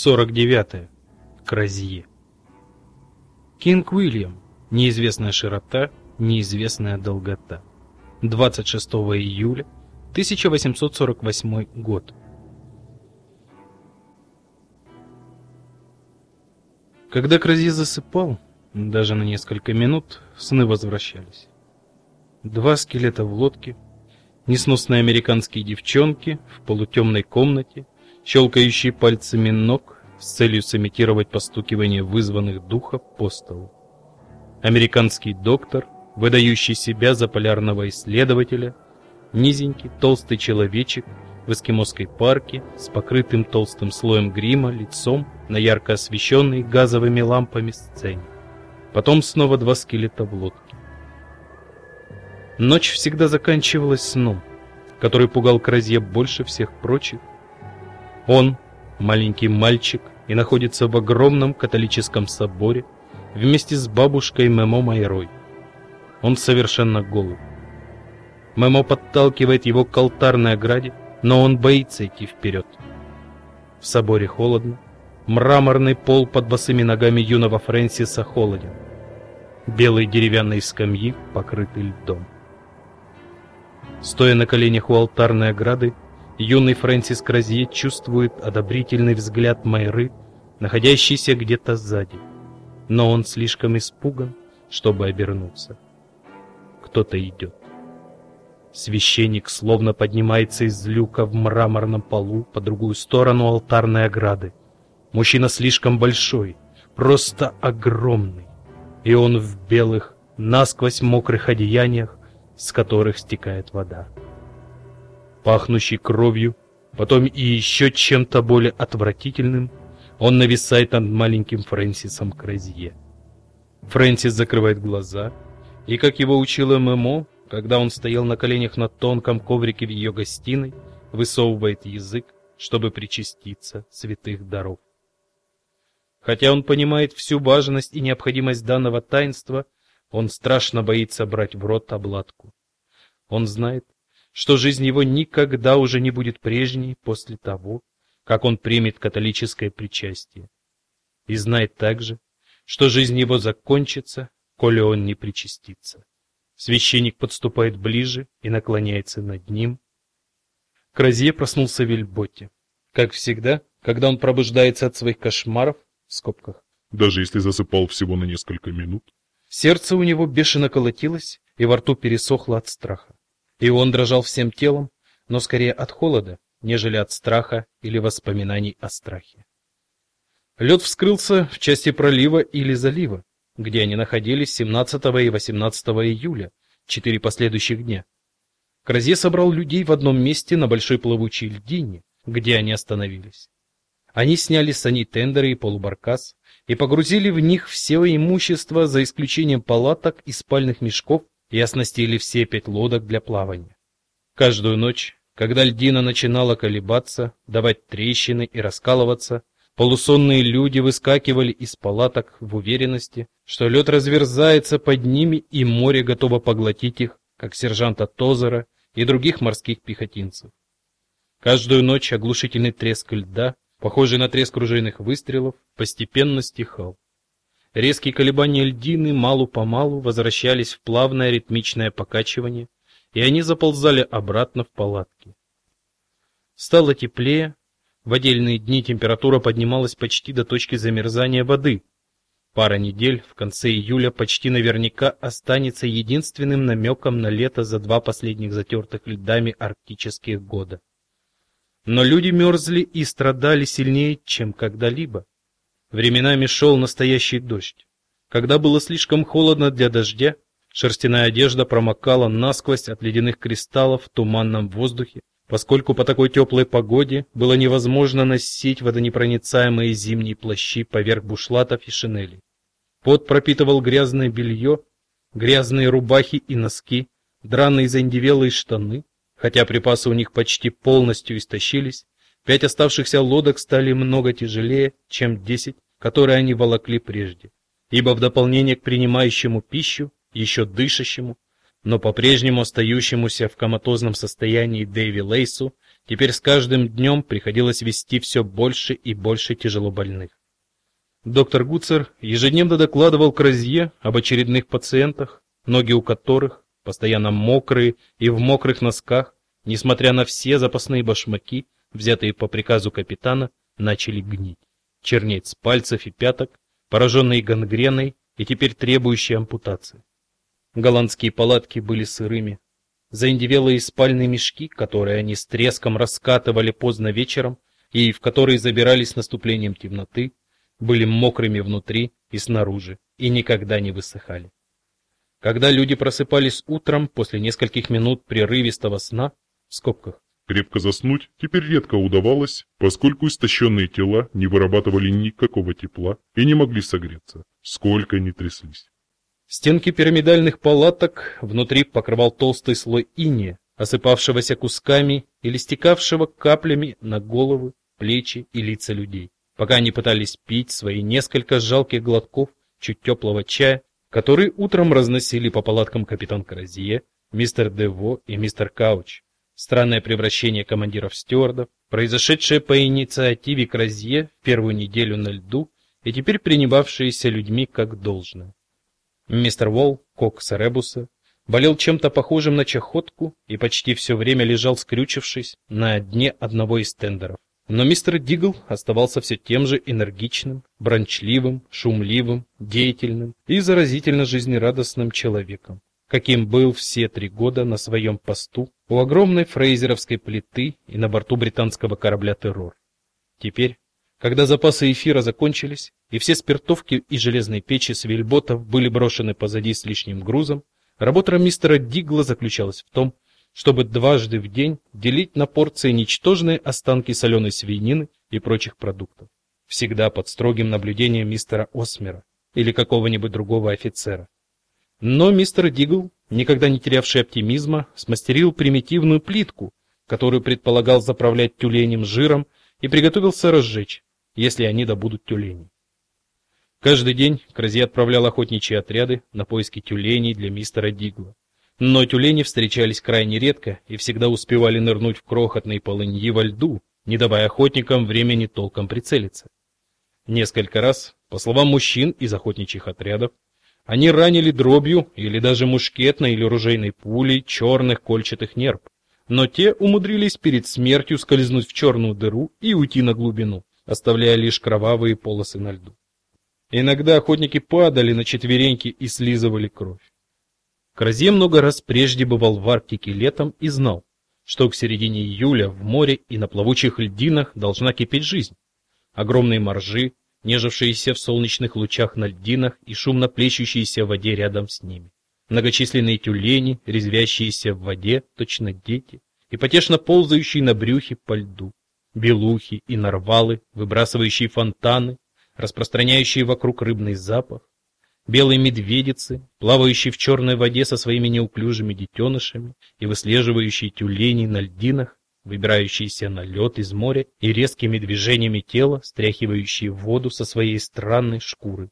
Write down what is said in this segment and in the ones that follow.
49. Кразье. Кинг Уильям. Неизвестная широта, неизвестная долгота. 26 июля 1848 год. Когда Кразье засыпал, даже на несколько минут, сны возвращались. Два скелета в лодке, несносные американские девчонки в полутемной комнате, щелкающие пальцами ног с целью сымитировать постукивание вызванных духов по столу. Американский доктор, выдающий себя за полярного исследователя, низенький, толстый человечек в эскимосской парке с покрытым толстым слоем грима лицом на ярко освещенной газовыми лампами сцене. Потом снова два скелета в лодке. Ночь всегда заканчивалась сном, который пугал Кразье больше всех прочих. Он, маленький мальчик, и находится в огромном католическом соборе вместе с бабушкой Мемо Майрой. Он совершенно голый. Мемо подталкивает его к алтарной ограде, но он боится идти вперед. В соборе холодно. Мраморный пол под босыми ногами юного Фрэнсиса холоден. Белые деревянные скамьи покрыты льдом. Стоя на коленях у алтарной ограды, юный Фрэнсис Кразье чувствует одобрительный взгляд Майры, находящийся где-то сзади. Но он слишком испуган, чтобы обернуться. Кто-то идет. Священник словно поднимается из люка в мраморном полу по другую сторону алтарной ограды. Мужчина слишком большой, просто огромный, и он в белых, насквозь мокрых одеяниях, с которых стекает вода. Пахнущий кровью, потом и еще чем-то более отвратительным, он нависает над маленьким Фрэнсисом Кразье. Фрэнсис закрывает глаза, и, как его учила Мэмо, когда он стоял на коленях на тонком коврике в ее гостиной, высовывает язык, чтобы причаститься святых даров. Хотя он понимает всю важность и необходимость данного таинства, он страшно боится брать в рот обладку. Он знает, что жизнь его никогда уже не будет прежней после того, как он примет католическое причастие. И знает также, что жизнь его закончится, коли он не причастится. Священник подступает ближе и наклоняется над ним. Кразье проснулся в Вильботе. Как всегда, когда он пробуждается от своих кошмаров, в скобках, даже если засыпал всего на несколько минут, Сердце у него бешено колотилось, и во рту пересохло от страха. И он дрожал всем телом, но скорее от холода, нежели от страха или воспоминаний о страхе. Лед вскрылся в части пролива или залива, где они находились 17 и 18 июля, четыре последующих дня. Кразье собрал людей в одном месте на большой плавучей льдине, где они остановились. Они сняли сани тендеры и полубаркас и погрузили в них все имущество за исключением палаток и спальных мешков и оснастили все пять лодок для плавания. Каждую ночь, когда льдина начинала колебаться, давать трещины и раскалываться, полусонные люди выскакивали из палаток в уверенности, что лед разверзается под ними и море готово поглотить их, как сержанта Тозера и других морских пехотинцев. Каждую ночь оглушительный треск льда похожий на треск ружейных выстрелов, постепенно стихал. Резкие колебания льдины малу-помалу возвращались в плавное ритмичное покачивание, и они заползали обратно в палатки. Стало теплее, в отдельные дни температура поднималась почти до точки замерзания воды. Пара недель в конце июля почти наверняка останется единственным намеком на лето за два последних затертых льдами арктических года. Но люди мерзли и страдали сильнее, чем когда-либо. Временами шел настоящий дождь. Когда было слишком холодно для дождя, шерстяная одежда промокала насквозь от ледяных кристаллов в туманном воздухе, поскольку по такой теплой погоде было невозможно носить водонепроницаемые зимние плащи поверх бушлатов и шинелей. Пот пропитывал грязное белье, грязные рубахи и носки, драные заиндевелые штаны, Хотя припасы у них почти полностью истощились, пять оставшихся лодок стали много тяжелее, чем десять, которые они волокли прежде. Ибо в дополнение к принимающему пищу, еще дышащему, но по-прежнему остающемуся в коматозном состоянии Дэви Лейсу, Теперь с каждым днем приходилось вести все больше и больше тяжелобольных. Доктор Гуцер ежедневно докладывал Кразье об очередных пациентах, ноги у которых, постоянно мокрые и в мокрых носках, несмотря на все запасные башмаки, взятые по приказу капитана, начали гнить, чернеть с пальцев и пяток, пораженные гангреной и теперь требующие ампутации. Голландские палатки были сырыми, заиндевелые спальные мешки, которые они с треском раскатывали поздно вечером и в которые забирались с наступлением темноты, были мокрыми внутри и снаружи и никогда не высыхали. Когда люди просыпались утром после нескольких минут прерывистого сна, в скобках, крепко заснуть теперь редко удавалось, поскольку истощенные тела не вырабатывали никакого тепла и не могли согреться, сколько ни тряслись. Стенки пирамидальных палаток внутри покрывал толстый слой инея, осыпавшегося кусками или стекавшего каплями на головы, плечи и лица людей, пока они пытались пить свои несколько жалких глотков чуть теплого чая, который утром разносили по палаткам капитан Крозье, мистер Дево и мистер Кауч. Странное превращение командиров в стюардов, произошедшее по инициативе Крозье в первую неделю на льду и теперь принимавшееся людьми как должное. Мистер Волл, кок с «Эребуса», болел чем-то похожим на чахотку и почти все время лежал скрючившись на дне одного из тендеров. Но мистер Дигл оставался все тем же энергичным, бранчливым, шумливым, деятельным и заразительно жизнерадостным человеком, каким был все три года на своем посту у огромной фрейзеровской плиты и на борту британского корабля Террор. Теперь когда запасы эфира закончились, и все спиртовки и железные печи с вельботов были брошены позади с лишним грузом, работа мистера Дигла заключалась в том, чтобы дважды в день делить на порции ничтожные останки соленой свинины и прочих продуктов, всегда под строгим наблюдением мистера Осмера или какого-нибудь другого офицера. Но мистер Дигл, никогда не терявший оптимизма, смастерил примитивную плитку, которую предполагал заправлять тюленем жиром и приготовился разжечь, если они добудут тюленей. Каждый день Крази отправлял охотничьи отряды на поиски тюленей для мистера Дигла. Но тюлени встречались крайне редко и всегда успевали нырнуть в крохотные полыньи во льду, не давая охотникам времени толком прицелиться. Несколько раз, по словам мужчин из охотничьих отрядов, они ранили дробью или даже мушкетной или ружейной пулей черных кольчатых нерв, но те умудрились перед смертью скользнуть в черную дыру и уйти на глубину оставляя лишь кровавые полосы на льду. Иногда охотники падали на четвереньки и слизывали кровь. Кразе много раз прежде бывал в Арктике летом и знал, что к середине июля в море и на плавучих льдинах должна кипеть жизнь. Огромные моржи, нежившиеся в солнечных лучах на льдинах и шумно плещущиеся в воде рядом с ними. Многочисленные тюлени, резвящиеся в воде, точно дети, и потешно ползающие на брюхе по льду. Белухи и нарвалы, выбрасывающие фонтаны, распространяющие вокруг рыбный запах, белые медведицы, плавающие в черной воде со своими неуклюжими детенышами и выслеживающие тюленей на льдинах, выбирающиеся на лед из моря и резкими движениями тела, стряхивающие воду со своей странной шкуры,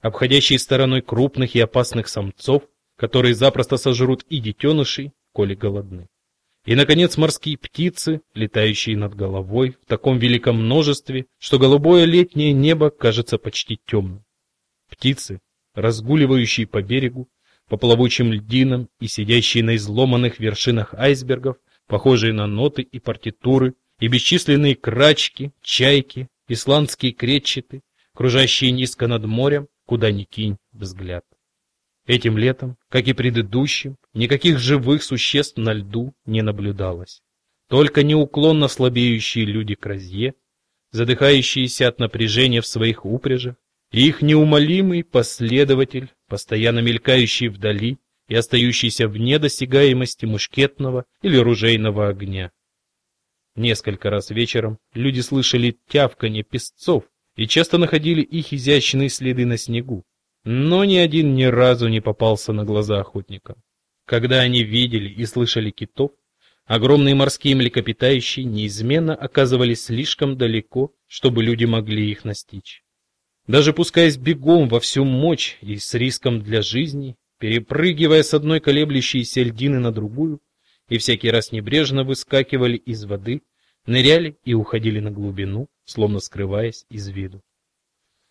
обходящие стороной крупных и опасных самцов, которые запросто сожрут и детенышей, коли голодны. И, наконец, морские птицы, летающие над головой в таком великом множестве, что голубое летнее небо кажется почти темным. Птицы, разгуливающие по берегу, по плавучим льдинам и сидящие на изломанных вершинах айсбергов, похожие на ноты и партитуры, и бесчисленные крачки, чайки, исландские кретчеты, кружащие низко над морем, куда ни кинь взгляд. Этим летом, как и предыдущим, никаких живых существ на льду не наблюдалось. Только неуклонно слабеющие люди Кразье, задыхающиеся от напряжения в своих упряжах, и их неумолимый последователь, постоянно мелькающий вдали и остающийся вне досягаемости мушкетного или ружейного огня. Несколько раз вечером люди слышали тявканье песцов и часто находили их изящные следы на снегу но ни один ни разу не попался на глаза охотникам. Когда они видели и слышали китов, огромные морские млекопитающие неизменно оказывались слишком далеко, чтобы люди могли их настичь. Даже пускаясь бегом во всю мощь и с риском для жизни, перепрыгивая с одной колеблющейся льдины на другую, и всякий раз небрежно выскакивали из воды, ныряли и уходили на глубину, словно скрываясь из виду.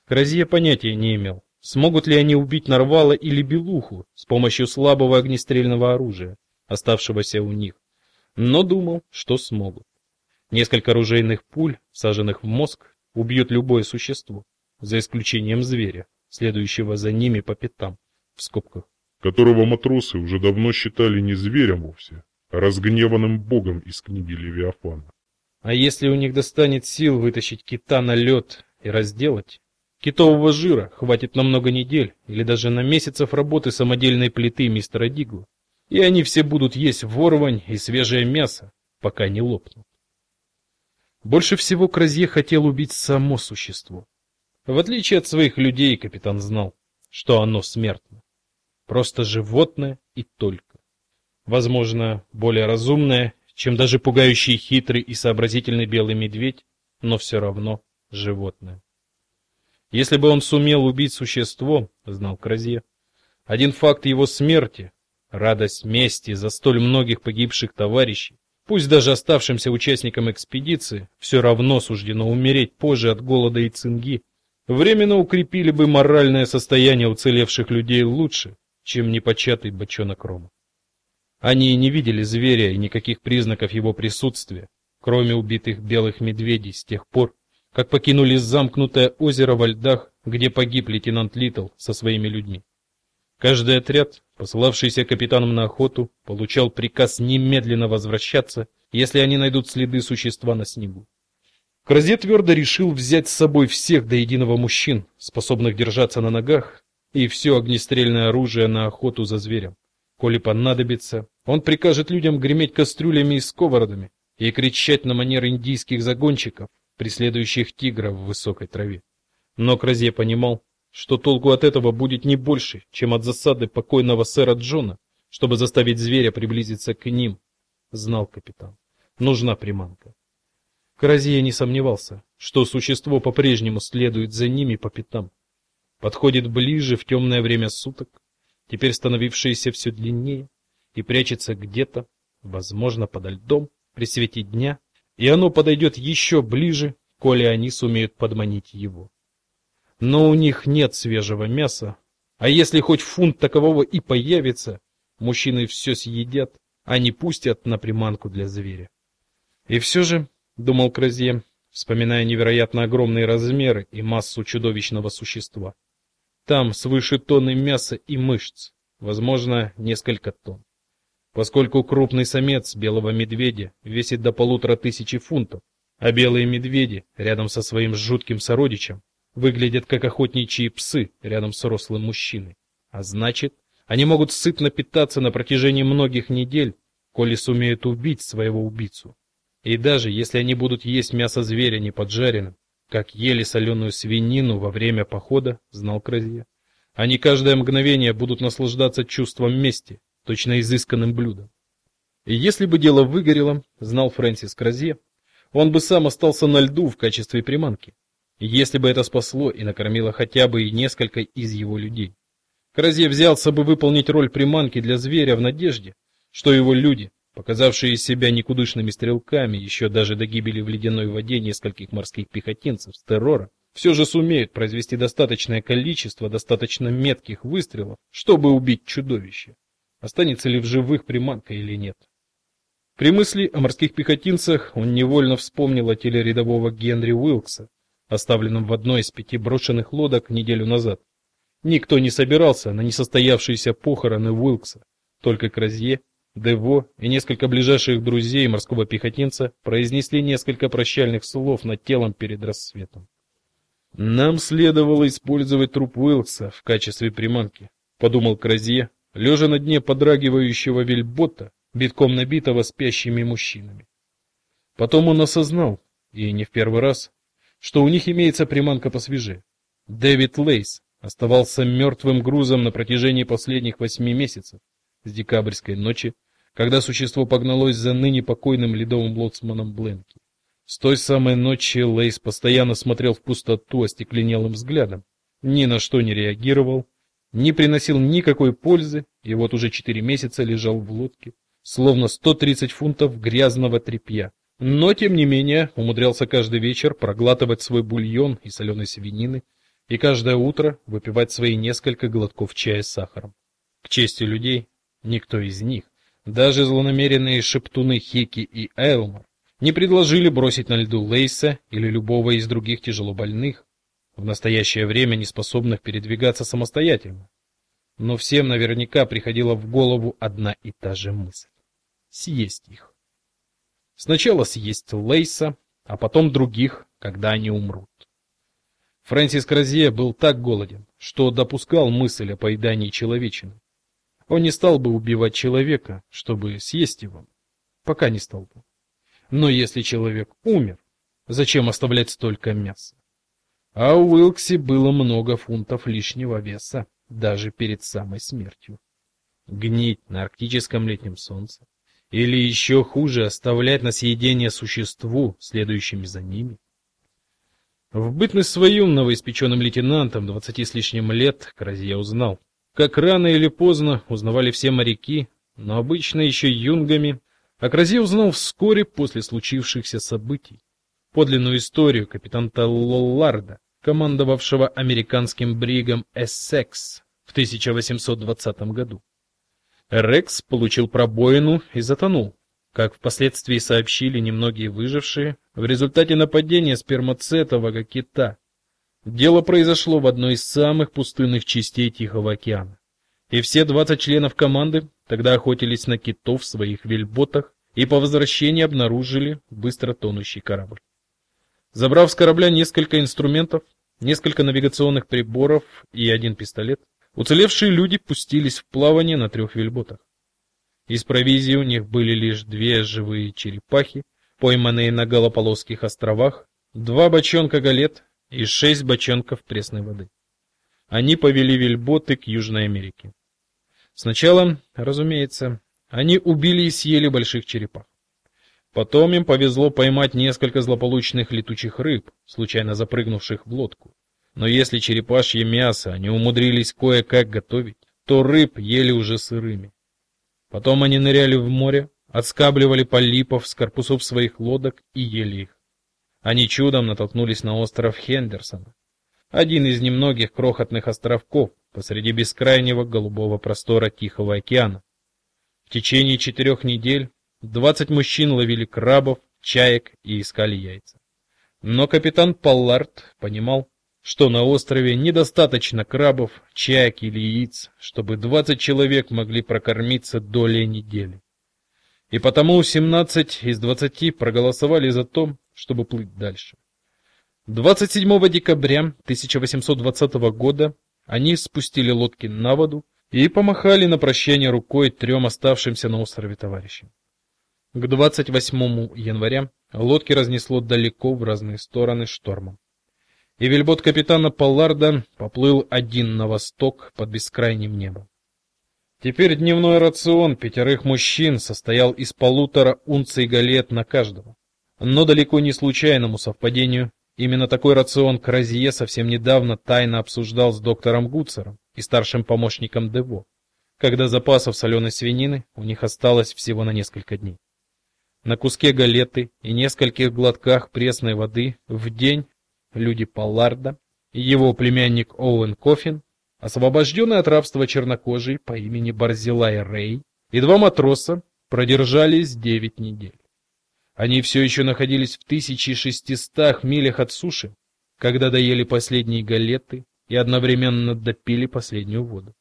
Кразье понятия не имел, смогут ли они убить Нарвала или Белуху с помощью слабого огнестрельного оружия, оставшегося у них, но думал, что смогут. Несколько оружейных пуль, саженных в мозг, убьют любое существо, за исключением зверя, следующего за ними по пятам, в скобках. Которого матросы уже давно считали не зверем вовсе, а разгневанным богом из книги Левиафана. А если у них достанет сил вытащить кита на лед и разделать, китового жира хватит на много недель или даже на месяцев работы самодельной плиты мистера Дигла, и они все будут есть ворвань и свежее мясо, пока не лопнут. Больше всего Кразье хотел убить само существо. В отличие от своих людей, капитан знал, что оно смертно. Просто животное и только. Возможно, более разумное, чем даже пугающий хитрый и сообразительный белый медведь, но все равно животное. Если бы он сумел убить существо, знал Кразье, один факт его смерти, радость мести за столь многих погибших товарищей, Пусть даже оставшимся участникам экспедиции все равно суждено умереть позже от голода и цинги, временно укрепили бы моральное состояние уцелевших людей лучше, чем непочатый бочонок рома. Они не видели зверя и никаких признаков его присутствия, кроме убитых белых медведей с тех пор, как покинули замкнутое озеро во льдах, где погиб лейтенант Литл со своими людьми. Каждый отряд, посылавшийся капитаном на охоту, получал приказ немедленно возвращаться, если они найдут следы существа на снегу. Кразе твердо решил взять с собой всех до единого мужчин, способных держаться на ногах, и все огнестрельное оружие на охоту за зверем. Коли понадобится, он прикажет людям греметь кастрюлями и сковородами и кричать на манер индийских загонщиков, преследующих тигра в высокой траве. Но Кразе понимал, что толку от этого будет не больше, чем от засады покойного сэра Джона, чтобы заставить зверя приблизиться к ним, знал капитан. Нужна приманка. Кразия не сомневался, что существо по-прежнему следует за ними по пятам. Подходит ближе в темное время суток, теперь становившееся все длиннее, и прячется где-то, возможно, подо льдом, при свете дня, и оно подойдет еще ближе, коли они сумеют подманить его но у них нет свежего мяса. А если хоть фунт такового и появится, мужчины все съедят, а не пустят на приманку для зверя. И все же, думал Кразье, вспоминая невероятно огромные размеры и массу чудовищного существа. Там свыше тонны мяса и мышц, возможно, несколько тонн. Поскольку крупный самец белого медведя весит до полутора тысячи фунтов, а белые медведи рядом со своим жутким сородичем выглядят как охотничьи псы рядом с рослым мужчиной. А значит, они могут сытно питаться на протяжении многих недель, коли сумеют убить своего убийцу. И даже если они будут есть мясо зверя не поджаренным, как ели соленую свинину во время похода, знал Кразье, они каждое мгновение будут наслаждаться чувством мести, точно изысканным блюдом. И если бы дело выгорело, знал Фрэнсис Кразье, он бы сам остался на льду в качестве приманки если бы это спасло и накормило хотя бы и несколько из его людей. Кразье взялся бы выполнить роль приманки для зверя в надежде, что его люди, показавшие себя никудышными стрелками еще даже до гибели в ледяной воде нескольких морских пехотинцев с террора, все же сумеют произвести достаточное количество достаточно метких выстрелов, чтобы убить чудовище. Останется ли в живых приманка или нет? При мысли о морских пехотинцах он невольно вспомнил о теле рядового Генри Уилкса, оставленном в одной из пяти брошенных лодок неделю назад. Никто не собирался на несостоявшиеся похороны Уилкса, только Кразье, Дево и несколько ближайших друзей морского пехотинца произнесли несколько прощальных слов над телом перед рассветом. Нам следовало использовать труп Уилкса в качестве приманки, подумал Крозье, лежа на дне подрагивающего вельбота, битком набитого спящими мужчинами. Потом он осознал, и не в первый раз, что у них имеется приманка посвежее. Дэвид Лейс оставался мертвым грузом на протяжении последних восьми месяцев, с декабрьской ночи, когда существо погналось за ныне покойным ледовым лоцманом Бленки. С той самой ночи Лейс постоянно смотрел в пустоту остекленелым взглядом, ни на что не реагировал, не приносил никакой пользы, и вот уже четыре месяца лежал в лодке, словно 130 фунтов грязного тряпья, но тем не менее умудрялся каждый вечер проглатывать свой бульон и соленой свинины и каждое утро выпивать свои несколько глотков чая с сахаром. К чести людей, никто из них, даже злонамеренные шептуны Хики и Элмор, не предложили бросить на льду Лейса или любого из других тяжелобольных, в настоящее время не способных передвигаться самостоятельно. Но всем наверняка приходила в голову одна и та же мысль съесть их. Сначала съесть Лейса, а потом других, когда они умрут. Фрэнсис Кразье был так голоден, что допускал мысль о поедании человечины. Он не стал бы убивать человека, чтобы съесть его, пока не стал бы. Но если человек умер, зачем оставлять столько мяса? А у Уилкси было много фунтов лишнего веса даже перед самой смертью. Гнить на арктическом летнем солнце, или еще хуже, оставлять на съедение существу, следующими за ними. В бытность свою новоиспеченным лейтенантом двадцати с лишним лет Кразье узнал, как рано или поздно узнавали все моряки, но обычно еще юнгами, а Кразье узнал вскоре после случившихся событий. Подлинную историю капитана Лолларда, командовавшего американским бригом Эссекс в 1820 году. Рекс получил пробоину и затонул, как впоследствии сообщили немногие выжившие в результате нападения спермацетового кита. Дело произошло в одной из самых пустынных частей Тихого океана. И все 20 членов команды тогда охотились на китов в своих вельботах и по возвращении обнаружили быстро тонущий корабль. Забрав с корабля несколько инструментов, несколько навигационных приборов и один пистолет, Уцелевшие люди пустились в плавание на трех вельботах. Из провизии у них были лишь две живые черепахи, пойманные на Галапагосских островах, два бочонка галет и шесть бочонков пресной воды. Они повели вельботы к Южной Америке. Сначала, разумеется, они убили и съели больших черепах. Потом им повезло поймать несколько злополучных летучих рыб, случайно запрыгнувших в лодку. Но если черепашье мясо они умудрились кое-как готовить, то рыб ели уже сырыми. Потом они ныряли в море, отскабливали полипов с корпусов своих лодок и ели их. Они чудом натолкнулись на остров Хендерсона, один из немногих крохотных островков посреди бескрайнего голубого простора Тихого океана. В течение четырех недель двадцать мужчин ловили крабов, чаек и искали яйца. Но капитан Паллард понимал, что на острове недостаточно крабов, чаек или яиц, чтобы 20 человек могли прокормиться долей недели. И потому 17 из 20 проголосовали за то, чтобы плыть дальше. 27 декабря 1820 года они спустили лодки на воду и помахали на прощание рукой трем оставшимся на острове товарищам. К 28 января лодки разнесло далеко в разные стороны штормом и вельбот капитана Полларда поплыл один на восток под бескрайним небом. Теперь дневной рацион пятерых мужчин состоял из полутора унций галет на каждого. Но далеко не случайному совпадению именно такой рацион Кразье совсем недавно тайно обсуждал с доктором Гуцером и старшим помощником Дево, когда запасов соленой свинины у них осталось всего на несколько дней. На куске галеты и нескольких глотках пресной воды в день люди Палларда и его племянник Оуэн Кофин, освобожденный от рабства чернокожий по имени Барзилай Рей, и два матроса продержались девять недель. Они все еще находились в 1600 милях от суши, когда доели последние галеты и одновременно допили последнюю воду.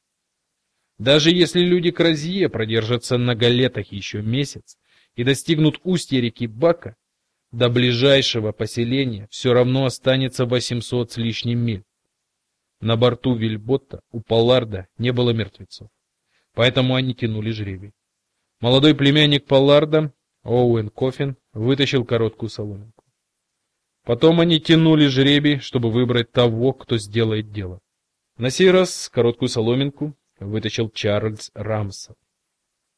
Даже если люди Кразье продержатся на галетах еще месяц и достигнут устья реки Бака, до ближайшего поселения все равно останется 800 с лишним миль. На борту вельбота у Палларда не было мертвецов, поэтому они тянули жребий. Молодой племянник Палларда, Оуэн Кофин, вытащил короткую соломинку. Потом они тянули жребий, чтобы выбрать того, кто сделает дело. На сей раз короткую соломинку вытащил Чарльз Рамсел.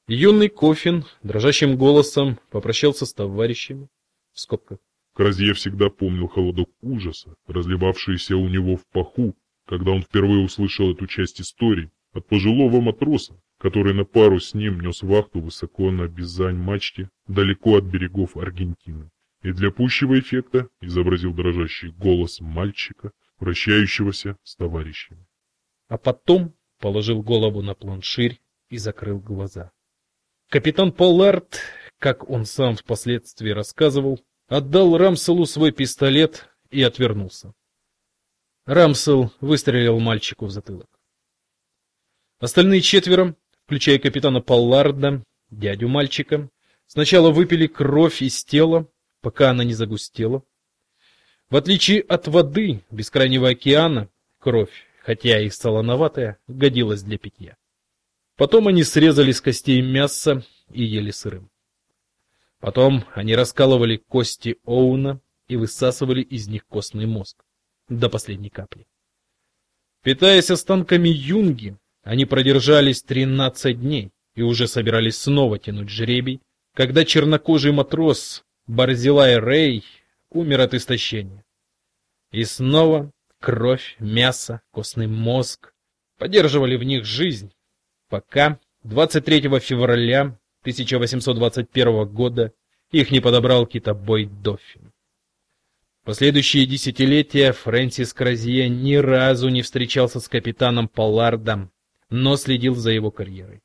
Юный Кофин дрожащим голосом попрощался с товарищами, в скобках. Кразье всегда помнил холодок ужаса, разливавшийся у него в паху, когда он впервые услышал эту часть истории от пожилого матроса, который на пару с ним нес вахту высоко на Бизань-мачте, далеко от берегов Аргентины. и для пущего эффекта изобразил дрожащий голос мальчика, вращающегося с товарищами. А потом положил голову на планширь и закрыл глаза. Капитан Поллард, как он сам впоследствии рассказывал, отдал Рамселу свой пистолет и отвернулся. Рамсел выстрелил мальчику в затылок. Остальные четверо, включая капитана Полларда, дядю мальчика, сначала выпили кровь из тела, пока она не загустела. В отличие от воды бескрайнего океана, кровь, хотя и солоноватая, годилась для питья. Потом они срезали с костей мясо и ели сырым. Потом они раскалывали кости Оуна и высасывали из них костный мозг до последней капли. Питаясь останками юнги, они продержались 13 дней и уже собирались снова тянуть жребий, когда чернокожий матрос Барзилай Рей умер от истощения. И снова кровь, мясо, костный мозг поддерживали в них жизнь, пока 23 февраля 1821 года их не подобрал китобой Доффин. Последующие десятилетия Фрэнсис Кразье ни разу не встречался с капитаном Поллардом, но следил за его карьерой.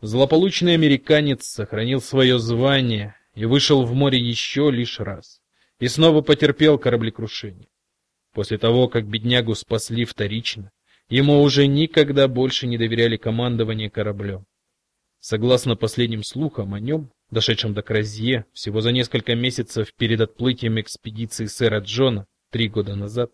Злополучный американец сохранил свое звание и вышел в море еще лишь раз, и снова потерпел кораблекрушение. После того, как беднягу спасли вторично, ему уже никогда больше не доверяли командование кораблем. Согласно последним слухам о нем, дошедшим до Кразье всего за несколько месяцев перед отплытием экспедиции сэра Джона три года назад,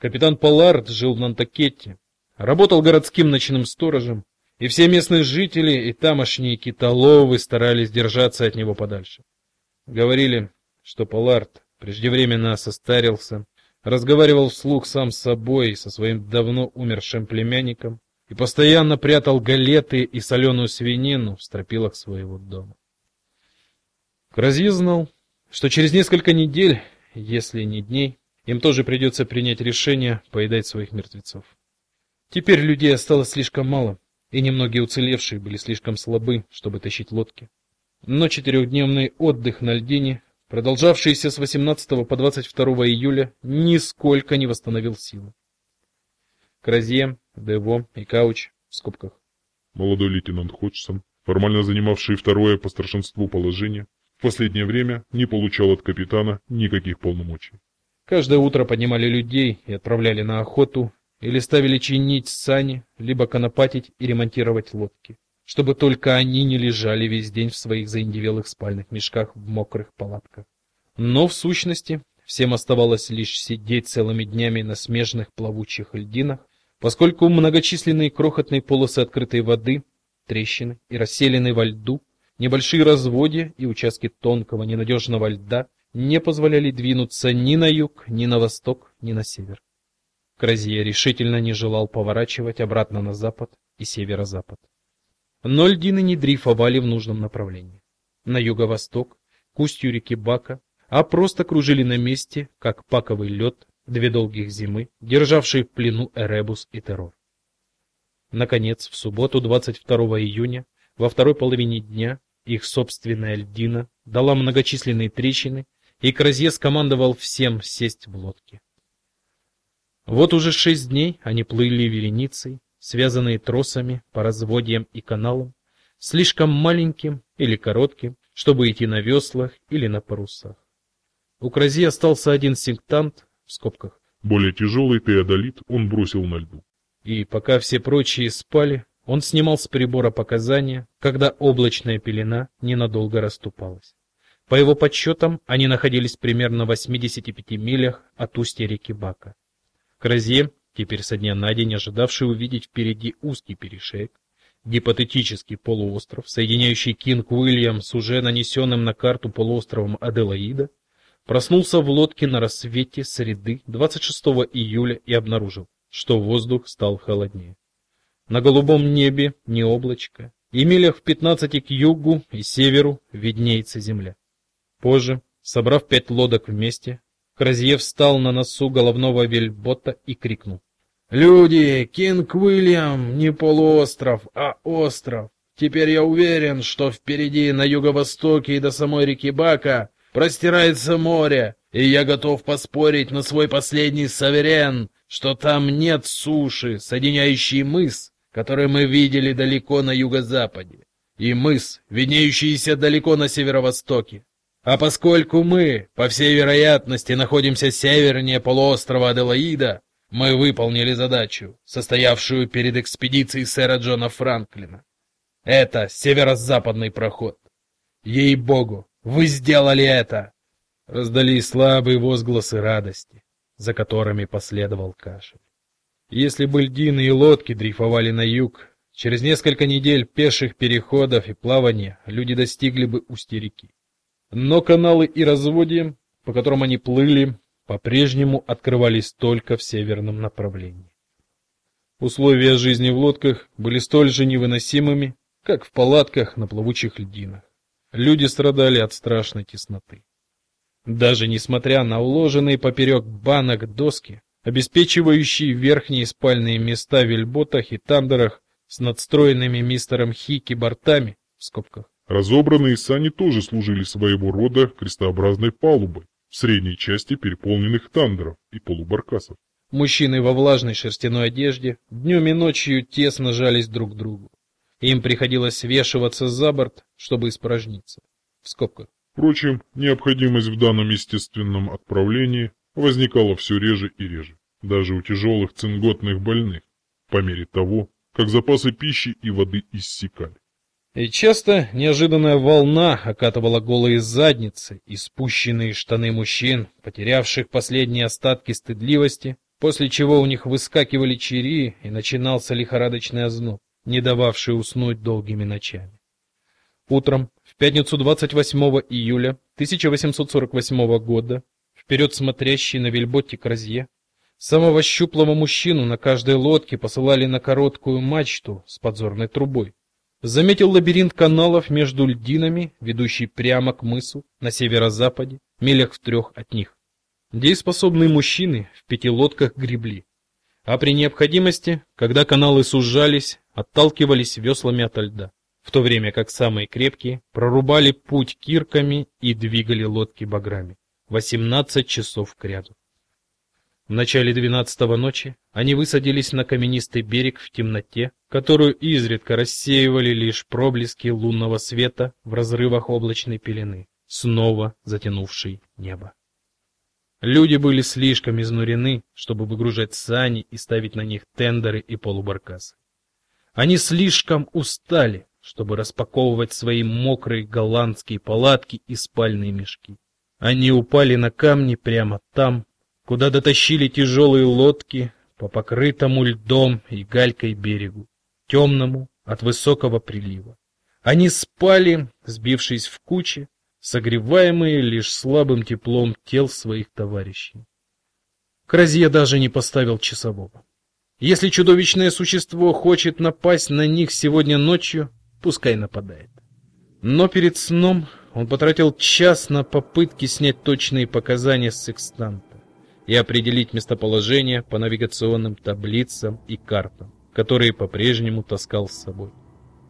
капитан Поллард жил в Нантакете, работал городским ночным сторожем, и все местные жители и тамошние китоловы старались держаться от него подальше. Говорили, что Поллард преждевременно состарился, разговаривал вслух сам с собой и со своим давно умершим племянником и постоянно прятал галеты и соленую свинину в стропилах своего дома. Кразье знал, что через несколько недель, если не дней, им тоже придется принять решение поедать своих мертвецов. Теперь людей осталось слишком мало, и немногие уцелевшие были слишком слабы, чтобы тащить лодки. Но четырехдневный отдых на льдине, продолжавшийся с 18 по 22 июля, нисколько не восстановил силы. Кразье, Дево и Кауч в скобках. Молодой лейтенант Ходжсон, формально занимавший второе по старшинству положение, в последнее время не получал от капитана никаких полномочий. Каждое утро поднимали людей и отправляли на охоту или ставили чинить сани, либо конопатить и ремонтировать лодки чтобы только они не лежали весь день в своих заиндевелых спальных мешках в мокрых палатках. Но в сущности всем оставалось лишь сидеть целыми днями на смежных плавучих льдинах, поскольку многочисленные крохотные полосы открытой воды, трещины и расселенные во льду, небольшие разводья и участки тонкого ненадежного льда не позволяли двинуться ни на юг, ни на восток, ни на север. Кразье решительно не желал поворачивать обратно на запад и северо-запад но льдины не дрейфовали в нужном направлении. На юго-восток, к устью реки Бака, а просто кружили на месте, как паковый лед две долгих зимы, державшие в плену Эребус и Террор. Наконец, в субботу 22 июня, во второй половине дня, их собственная льдина дала многочисленные трещины, и Кразье скомандовал всем сесть в лодки. Вот уже шесть дней они плыли вереницей, связанные тросами по разводьям и каналам, слишком маленьким или коротким, чтобы идти на веслах или на парусах. У Крази остался один сектант в скобках. Более тяжелый теодолит он бросил на льду. И пока все прочие спали, он снимал с прибора показания, когда облачная пелена ненадолго расступалась. По его подсчетам, они находились примерно в 85 милях от устья реки Бака. Кразье теперь со дня на день ожидавший увидеть впереди узкий перешеек, гипотетический полуостров, соединяющий Кинг-Уильям с уже нанесенным на карту полуостровом Аделаида, проснулся в лодке на рассвете среды 26 июля и обнаружил, что воздух стал холоднее. На голубом небе не облачко, и милях в 15 к югу и северу виднеется земля. Позже, собрав пять лодок вместе, Кразье встал на носу головного вельбота и крикнул: Люди, Кинг Уильям не полуостров, а остров. Теперь я уверен, что впереди на юго-востоке и до самой реки Бака простирается море, и я готов поспорить на свой последний саверен, что там нет суши, соединяющей мыс, который мы видели далеко на юго-западе, и мыс, виднеющийся далеко на северо-востоке. А поскольку мы, по всей вероятности, находимся севернее полуострова Аделаида, мы выполнили задачу, состоявшую перед экспедицией сэра Джона Франклина. Это северо-западный проход. Ей-богу, вы сделали это! Раздались слабые возгласы радости, за которыми последовал кашель. Если бы льдины и лодки дрейфовали на юг, через несколько недель пеших переходов и плавания люди достигли бы устья реки. Но каналы и разводья, по которым они плыли, по-прежнему открывались только в северном направлении. Условия жизни в лодках были столь же невыносимыми, как в палатках на плавучих льдинах. Люди страдали от страшной тесноты. Даже несмотря на уложенные поперек банок доски, обеспечивающие верхние спальные места в вельботах и тандерах с надстроенными мистером Хики бортами в скобках. Разобранные сани тоже служили своего рода крестообразной палубой, в средней части переполненных тандеров и полубаркасов. Мужчины во влажной шерстяной одежде днем и ночью тесно жались друг к другу. Им приходилось свешиваться за борт, чтобы испражниться. В скобках. Впрочем, необходимость в данном естественном отправлении возникала все реже и реже, даже у тяжелых цинготных больных, по мере того, как запасы пищи и воды иссякали. И часто неожиданная волна окатывала голые задницы и спущенные штаны мужчин, потерявших последние остатки стыдливости, после чего у них выскакивали чири и начинался лихорадочный озноб, не дававший уснуть долгими ночами. Утром, в пятницу 28 июля 1848 года, вперед смотрящий на вельботе Кразье, самого щуплого мужчину на каждой лодке посылали на короткую мачту с подзорной трубой. Заметил лабиринт каналов между льдинами, ведущий прямо к мысу на северо-западе, милях в трех от них. Дееспособные мужчины в пяти лодках гребли, а при необходимости, когда каналы сужались, отталкивались веслами от льда, в то время как самые крепкие прорубали путь кирками и двигали лодки баграми. 18 часов кряду. В начале двенадцатого ночи они высадились на каменистый берег в темноте, которую изредка рассеивали лишь проблески лунного света в разрывах облачной пелены, снова затянувшей небо. Люди были слишком изнурены, чтобы выгружать сани и ставить на них тендеры и полубаркасы. Они слишком устали, чтобы распаковывать свои мокрые голландские палатки и спальные мешки. Они упали на камни прямо там, куда дотащили тяжелые лодки по покрытому льдом и галькой берегу, темному от высокого прилива. Они спали, сбившись в кучи, согреваемые лишь слабым теплом тел своих товарищей. Кразье даже не поставил часового. Если чудовищное существо хочет напасть на них сегодня ночью, пускай нападает. Но перед сном он потратил час на попытки снять точные показания с секстанта и определить местоположение по навигационным таблицам и картам, которые по-прежнему таскал с собой.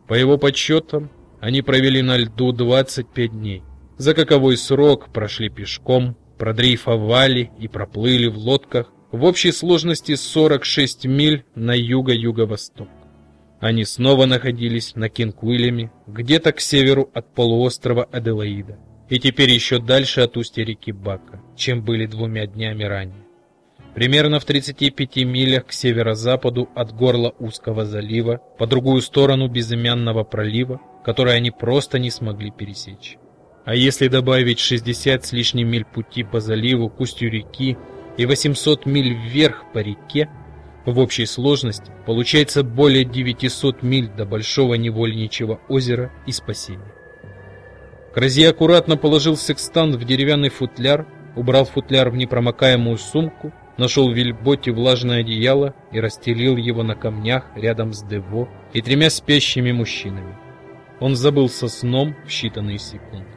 По его подсчетам, они провели на льду 25 дней. За каковой срок прошли пешком, продрейфовали и проплыли в лодках в общей сложности 46 миль на юго-юго-восток. Они снова находились на Кинг-Уильяме, где-то к северу от полуострова Аделаида и теперь еще дальше от устья реки Бака, чем были двумя днями ранее. Примерно в 35 милях к северо-западу от горла узкого залива, по другую сторону безымянного пролива, который они просто не смогли пересечь. А если добавить 60 с лишним миль пути по заливу к устью реки и 800 миль вверх по реке, в общей сложности получается более 900 миль до большого невольничьего озера и спасения. Крази аккуратно положил секстант в деревянный футляр, убрал футляр в непромокаемую сумку, нашел в вельботе влажное одеяло и расстелил его на камнях рядом с Дево и тремя спящими мужчинами. Он забылся сном в считанные секунды.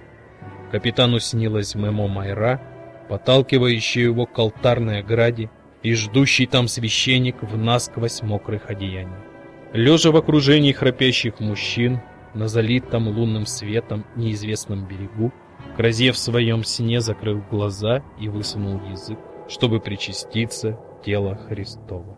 Капитану снилась Мемо Майра, подталкивающая его к алтарной ограде, и ждущий там священник в насквозь мокрых одеяниях. Лежа в окружении храпящих мужчин, на залитом лунным светом неизвестном берегу, Кразье в своем сне закрыл глаза и высунул язык, чтобы причаститься тела Христова.